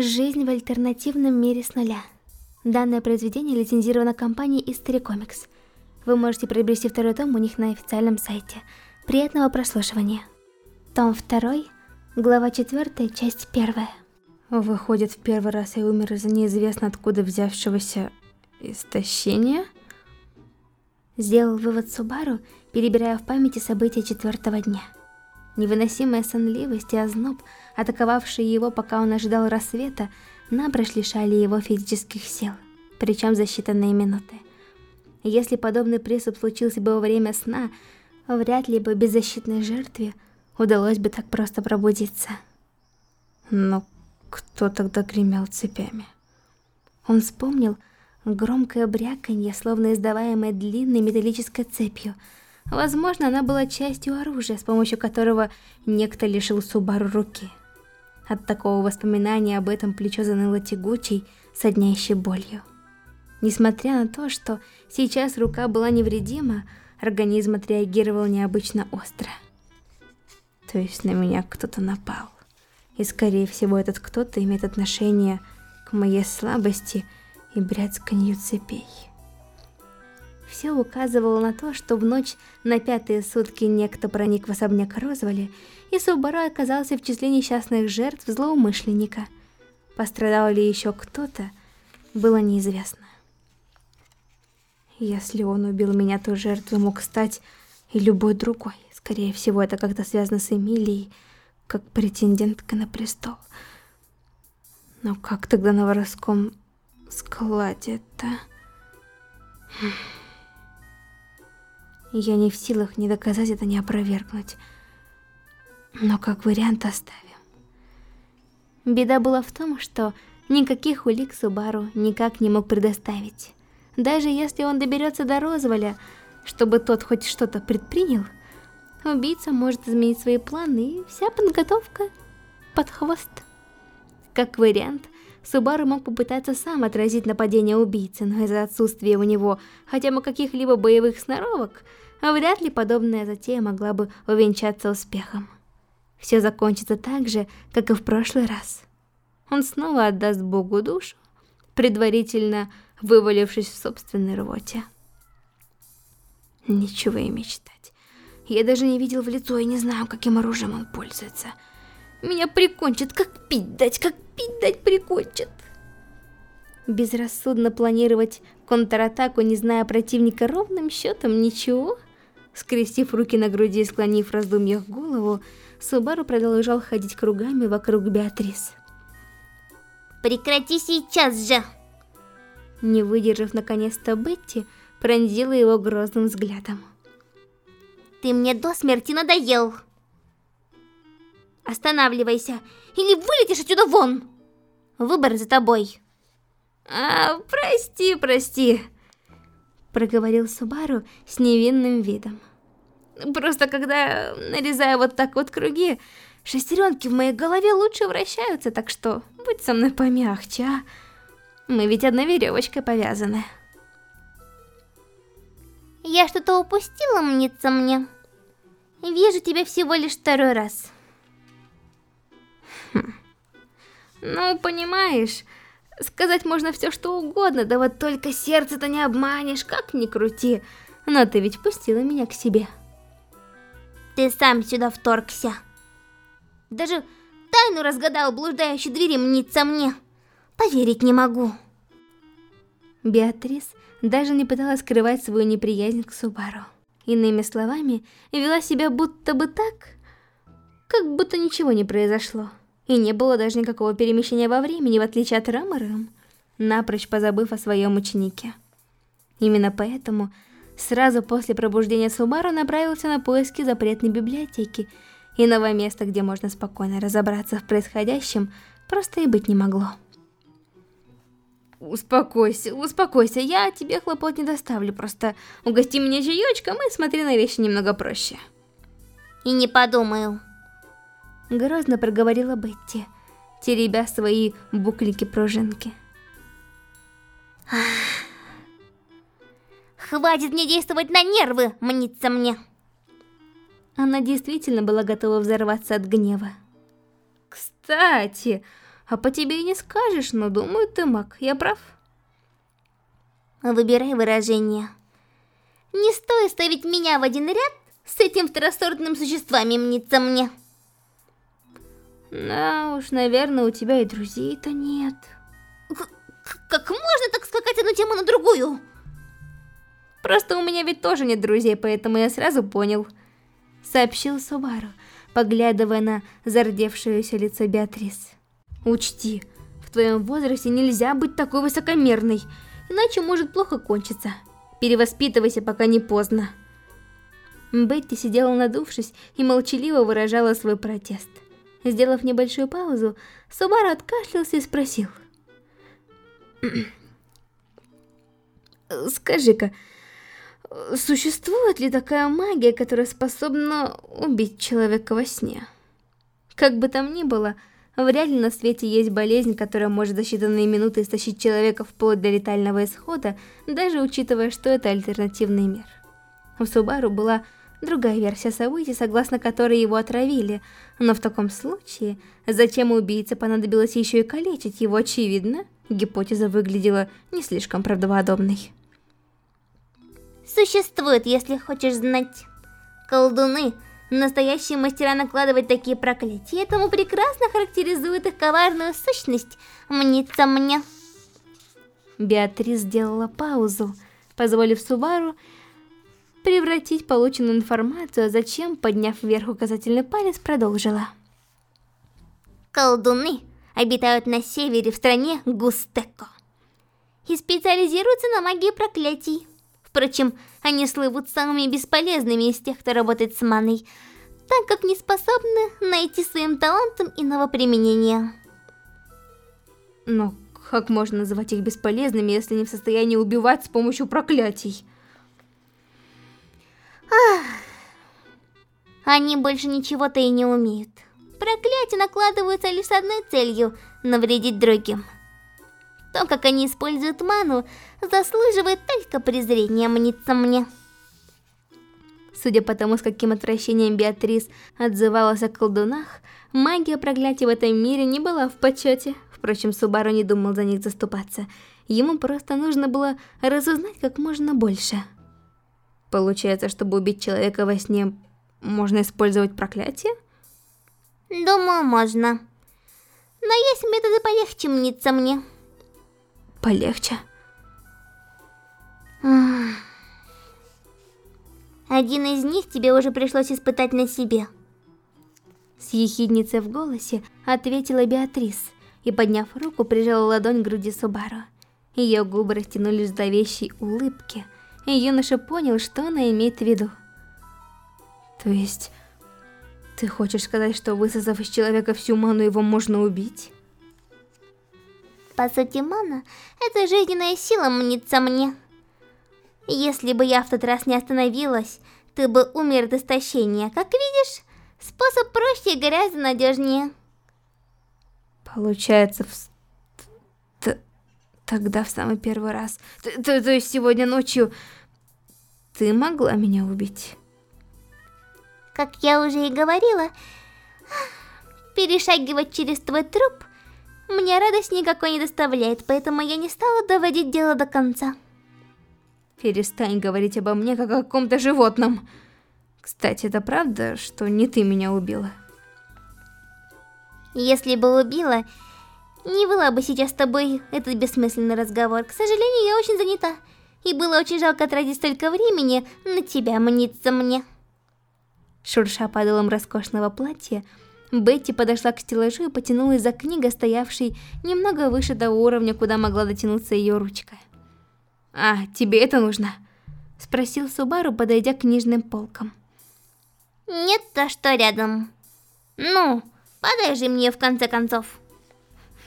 Жизнь в альтернативном мире с нуля. Данное произведение лицензировано компанией History Comics. Вы можете приобрести второй том у них на официальном сайте. Приятного прослушивания. Том 2, глава 4, часть 1. Выходит, в первый раз я умер из-за неизвестно откуда взявшегося истощения? Сделал вывод Субару, перебирая в памяти события четвертого дня. Невыносимая сонливость и озноб, атаковавшие его, пока он ожидал рассвета, напрочь лишали его физических сил, причем за считанные минуты. Если подобный приступ случился бы во время сна, вряд ли бы беззащитной жертве удалось бы так просто пробудиться. Но кто тогда гремел цепями? Он вспомнил громкое бряканье, словно издаваемое длинной металлической цепью – Возможно, она была частью оружия, с помощью которого некто лишил Субару руки. От такого воспоминания об этом плечо заныло тягучей, соднящей болью. Несмотря на то, что сейчас рука была невредима, организм отреагировал необычно остро. То есть на меня кто-то напал. И скорее всего этот кто-то имеет отношение к моей слабости и бряцканью цепей. Все указывало на то, что в ночь на пятые сутки некто проник в особняк Розвали, и Субару оказался в числе несчастных жертв злоумышленника. Пострадал ли еще кто-то, было неизвестно. Если он убил меня, то жертвой мог стать и любой другой. Скорее всего, это как-то связано с Эмилией, как претендентка на престол. Но как тогда на воровском складе-то... Я не в силах ни доказать это, ни опровергнуть. Но как вариант оставим. Беда была в том, что никаких улик Субару никак не мог предоставить. Даже если он доберется до Розволя, чтобы тот хоть что-то предпринял, убийца может изменить свои планы, и вся подготовка под хвост. Как вариант, Субару мог попытаться сам отразить нападение убийцы, но из-за отсутствия у него хотя бы каких-либо боевых сноровок, вряд ли подобная затея могла бы увенчаться успехом. Все закончится так же, как и в прошлый раз. Он снова отдаст Богу душу, предварительно вывалившись в собственной рвоте. Ничего и мечтать. Я даже не видел в лицо и не знаю, каким оружием он пользуется. Меня прикончат, как пить дать, как пить дать прикончат. Безрассудно планировать контратаку, не зная противника ровным счетом ничего. Скрестив руки на груди и склонив в раздумьях голову, Субару продолжал ходить кругами вокруг Беатрис. «Прекрати сейчас же!» Не выдержав наконец-то Бетти, пронзила его грозным взглядом. «Ты мне до смерти надоел!» Останавливайся, или вылетишь отсюда вон! Выбор за тобой. А, прости, прости, проговорил Субару с невинным видом. Просто когда нарезаю вот так вот круги, шестеренки в моей голове лучше вращаются, так что будь со мной помягче, а? Мы ведь одной веревочкой повязаны. Я что-то упустила, мнится мне. Вижу тебя всего лишь второй раз. Хм. Ну, понимаешь, сказать можно все что угодно, да вот только сердце-то не обманешь, как ни крути. Но ты ведь пустила меня к себе. Ты сам сюда вторгся. Даже тайну разгадал блуждающий двери мнится мне. Поверить не могу. Беатрис даже не пыталась скрывать свою неприязнь к Субару. Иными словами, вела себя будто бы так, как будто ничего не произошло. И не было даже никакого перемещения во времени, в отличие от Рамарам, напрочь позабыв о своем ученике. Именно поэтому сразу после пробуждения Субару направился на поиски запретной библиотеки, иного места, где можно спокойно разобраться в происходящем, просто и быть не могло. Успокойся, успокойся, я тебе хлопот не доставлю, просто угости меня чаечком и смотри на вещи немного проще. И не подумаю. Грозно проговорила Бетти, теребя свои буклики-пружинки. Хватит мне действовать на нервы, мнится мне. Она действительно была готова взорваться от гнева. Кстати, А по тебе и не скажешь, но думаю, ты маг. Я прав? Выбирай выражение. Не стоит ставить меня в один ряд с этим второсортным существами, мнится мне. Да уж, наверное, у тебя и друзей-то нет. К как можно так скакать одну тему на другую? Просто у меня ведь тоже нет друзей, поэтому я сразу понял. Сообщил Субару, поглядывая на зардевшееся лицо Беатрис. Учти, в твоем возрасте нельзя быть такой высокомерной, иначе может плохо кончиться. Перевоспитывайся, пока не поздно. Бетти сидела надувшись и молчаливо выражала свой протест. Сделав небольшую паузу, Субару откашлялся и спросил. «Скажи-ка, существует ли такая магия, которая способна убить человека во сне?» Как бы там ни было, вряд ли на свете есть болезнь, которая может за считанные минуты истощить человека вплоть до летального исхода, даже учитывая, что это альтернативный мир. У Субару была другая версия событий, согласно которой его отравили, но в таком случае, зачем убийце понадобилось еще и калечить его, очевидно, гипотеза выглядела не слишком правдоподобной. Существует, если хочешь знать. Колдуны – настоящие мастера накладывать такие проклятия, этому прекрасно характеризует их коварную сущность, мнится мне. Беатрис сделала паузу, позволив Субару превратить полученную информацию, а затем, подняв вверх указательный палец, продолжила. Колдуны обитают на севере в стране Густеко и специализируются на магии проклятий. Впрочем, они слывут самыми бесполезными из тех, кто работает с маной, так как не способны найти своим талантом иного применения. Но как можно называть их бесполезными, если не в состоянии убивать с помощью проклятий? Они больше ничего-то и не умеют. Проклятия накладываются лишь с одной целью – навредить другим. То, как они используют ману, заслуживает только презрения, мнится мне. Судя по тому, с каким отвращением Беатрис отзывалась о колдунах, магия проклятий в этом мире не была в почете. Впрочем, Субару не думал за них заступаться. Ему просто нужно было разузнать как можно больше. Получается, чтобы убить человека во сне, можно использовать проклятие? Думаю, можно. Но есть методы полегче, мнится мне. Полегче? Один из них тебе уже пришлось испытать на себе. С ехидницей в голосе ответила Беатрис и, подняв руку, прижала ладонь к груди Субару. Ее губы растянулись в зловещей улыбке, и юноша понял, что она имеет в виду. То есть, ты хочешь сказать, что высосав из человека всю ману, его можно убить? По сути, мана — это жизненная сила, мнится мне. Если бы я в тот раз не остановилась, ты бы умер от истощения. Как видишь, способ проще и гораздо надежнее. Получается, в... Тогда в самый первый раз... Т -т То есть сегодня ночью... Ты могла меня убить? Как я уже и говорила, перешагивать через твой труп мне радость никакой не доставляет, поэтому я не стала доводить дело до конца. Перестань говорить обо мне, как о каком-то животном. Кстати, это правда, что не ты меня убила? Если бы убила, не была бы сейчас с тобой этот бессмысленный разговор. К сожалению, я очень занята. И было очень жалко тратить столько времени на тебя, мнится мне. Шурша подолом роскошного платья, Бетти подошла к стеллажу и потянулась за книгой, стоявшей немного выше того уровня, куда могла дотянуться ее ручка. «А, тебе это нужно?» — спросил Субару, подойдя к книжным полкам. «Нет, а что рядом? Ну, же мне в конце концов».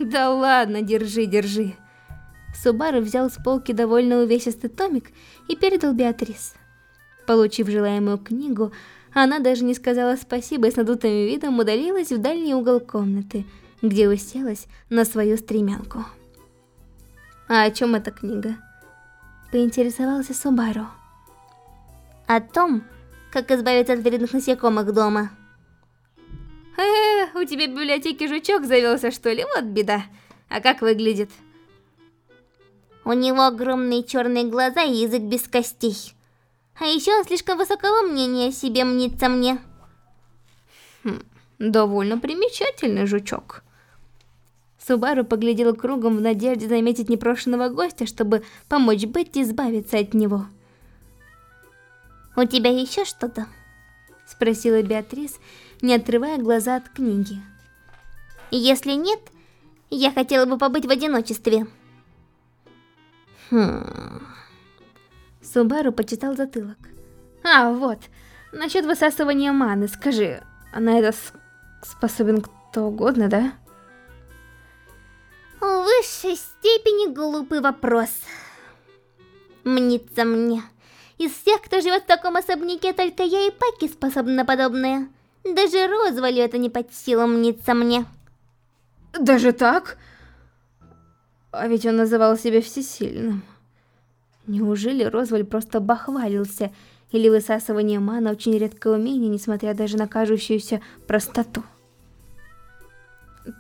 «Да ладно, держи, держи». Субару взял с полки довольно увесистый томик и передал Беатрис. Получив желаемую книгу, она даже не сказала спасибо и с надутым видом удалилась в дальний угол комнаты, где уселась на свою стремянку. «А о чем эта книга?» поинтересовался Субару. О том, как избавиться от вредных насекомых дома. Э, у тебя в библиотеке жучок завелся, что ли? Вот беда. А как выглядит? У него огромные черные глаза и язык без костей. А еще он слишком высокого мнения о себе мнится мне. Хм, довольно примечательный жучок. Субару поглядел кругом в надежде заметить непрошенного гостя, чтобы помочь Бетти избавиться от него. «У тебя еще что-то?» Спросила Беатрис, не отрывая глаза от книги. «Если нет, я хотела бы побыть в одиночестве». Хм... Субару почитал затылок. А, вот, насчет высасывания маны, скажи, на это способен кто угодно, да? В высшей степени глупый вопрос. Мнится мне. Из всех, кто живет в таком особняке, только я и Паки способны на подобное. Даже Розвалю это не под силу, мнится мне. Даже так? А ведь он называл себя всесильным. Неужели Розваль просто бахвалился, или высасывание мана очень редкое умение, несмотря даже на кажущуюся простоту?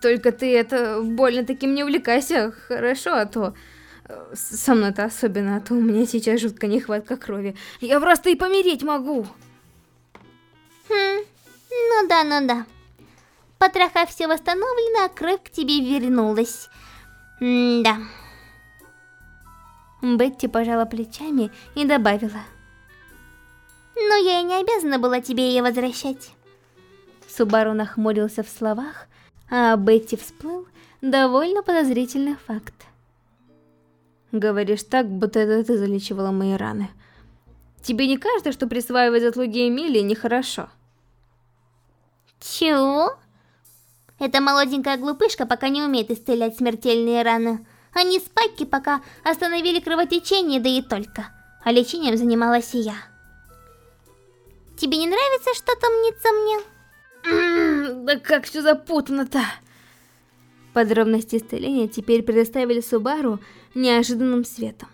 Только ты это больно таким не увлекайся, хорошо, а то... Э, со мной-то особенно, а то у меня сейчас жуткая нехватка крови. Я просто и помереть могу. Хм, ну да, ну да. Потроха все восстановлено, а кровь к тебе вернулась. М да. Бетти пожала плечами и добавила. Но я и не обязана была тебе ее возвращать. Субару нахмурился в словах, а Бетти всплыл довольно подозрительный факт. Говоришь так, будто это ты залечивала мои раны. Тебе не кажется, что присваивать заслуги Эмилии нехорошо? Чего? Эта молоденькая глупышка пока не умеет исцелять смертельные раны. Они с Пакки пока остановили кровотечение, да и только. А лечением занималась и я. Тебе не нравится что-то мнится мне? да как все запутано-то. Подробности исцеления теперь предоставили Субару неожиданным светом.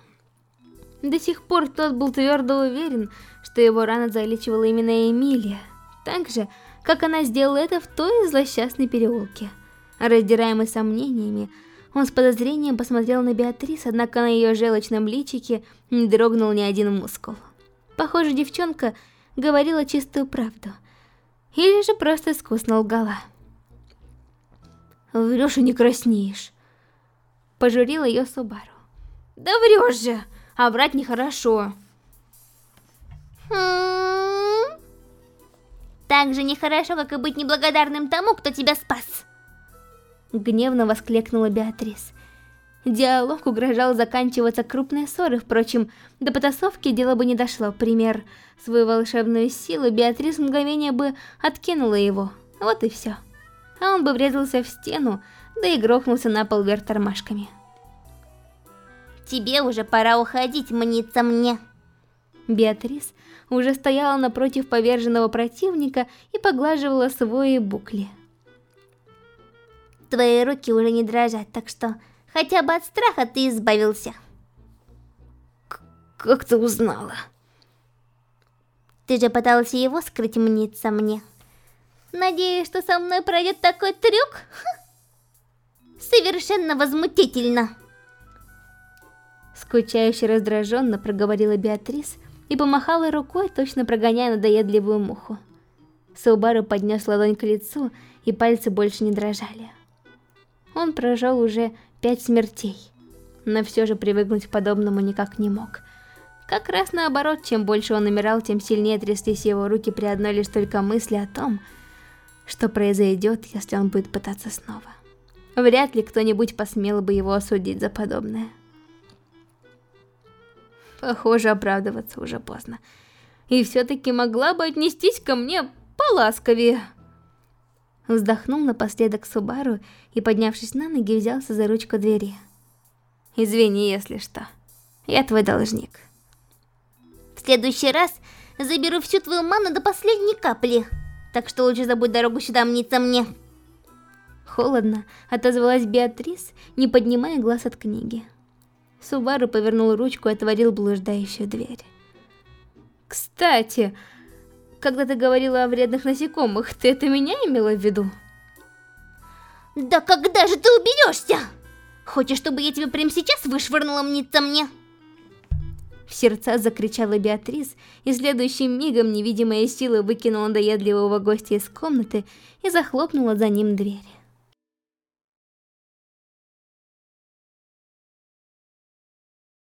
До сих пор тот был твердо уверен, что его рана залечивала именно Эмилия, так же, как она сделала это в той злосчастной переулке. Раздираемый сомнениями, он с подозрением посмотрел на Беатрис, однако на ее желчном личике не дрогнул ни один мускул. Похоже, девчонка говорила чистую правду. Или же просто искусно лгала. «Врешь и не краснеешь», — пожурила ее Субару. «Да врешь же, а врать нехорошо». Хм... Так же нехорошо, как и быть неблагодарным тому, кто тебя спас. Гневно воскликнула Беатрис. Диалог угрожал заканчиваться крупной ссорой, впрочем, до потасовки дело бы не дошло. Пример, свою волшебную силу Беатрис мгновение бы откинула его. Вот и все. А он бы врезался в стену, да и грохнулся на пол вверх тормашками. «Тебе уже пора уходить, мнится мне!» Беатрис уже стояла напротив поверженного противника и поглаживала свои букли. Твои руки уже не дрожат, так что хотя бы от страха ты избавился. К как ты узнала? Ты же пытался его скрыть, мнится мне. Надеюсь, что со мной пройдет такой трюк? Совершенно возмутительно. Скучающе раздраженно проговорила Беатрис и помахала рукой, точно прогоняя надоедливую муху. Саубару поднес ладонь к лицу, и пальцы больше не дрожали. Он прожил уже пять смертей, но все же привыкнуть к подобному никак не мог. Как раз наоборот, чем больше он умирал, тем сильнее тряслись его руки при одной лишь только мысли о том, что произойдет, если он будет пытаться снова. Вряд ли кто-нибудь посмел бы его осудить за подобное. Похоже, оправдываться уже поздно. И все-таки могла бы отнестись ко мне поласковее. Вздохнул напоследок Субару и, поднявшись на ноги, взялся за ручку двери. «Извини, если что. Я твой должник». «В следующий раз заберу всю твою ману до последней капли, так что лучше забудь дорогу сюда, мнится мне». Холодно отозвалась Беатрис, не поднимая глаз от книги. Субару повернул ручку и отворил блуждающую дверь. «Кстати, когда ты говорила о вредных насекомых, ты это меня имела в виду? Да когда же ты уберешься? Хочешь, чтобы я тебя прямо сейчас вышвырнула мниться мне? В сердца закричала Беатрис, и следующим мигом невидимая сила выкинула доедливого гостя из комнаты и захлопнула за ним дверь.